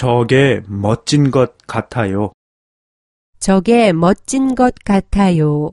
저게 멋진 것 같아요. 저게 멋진 것 같아요.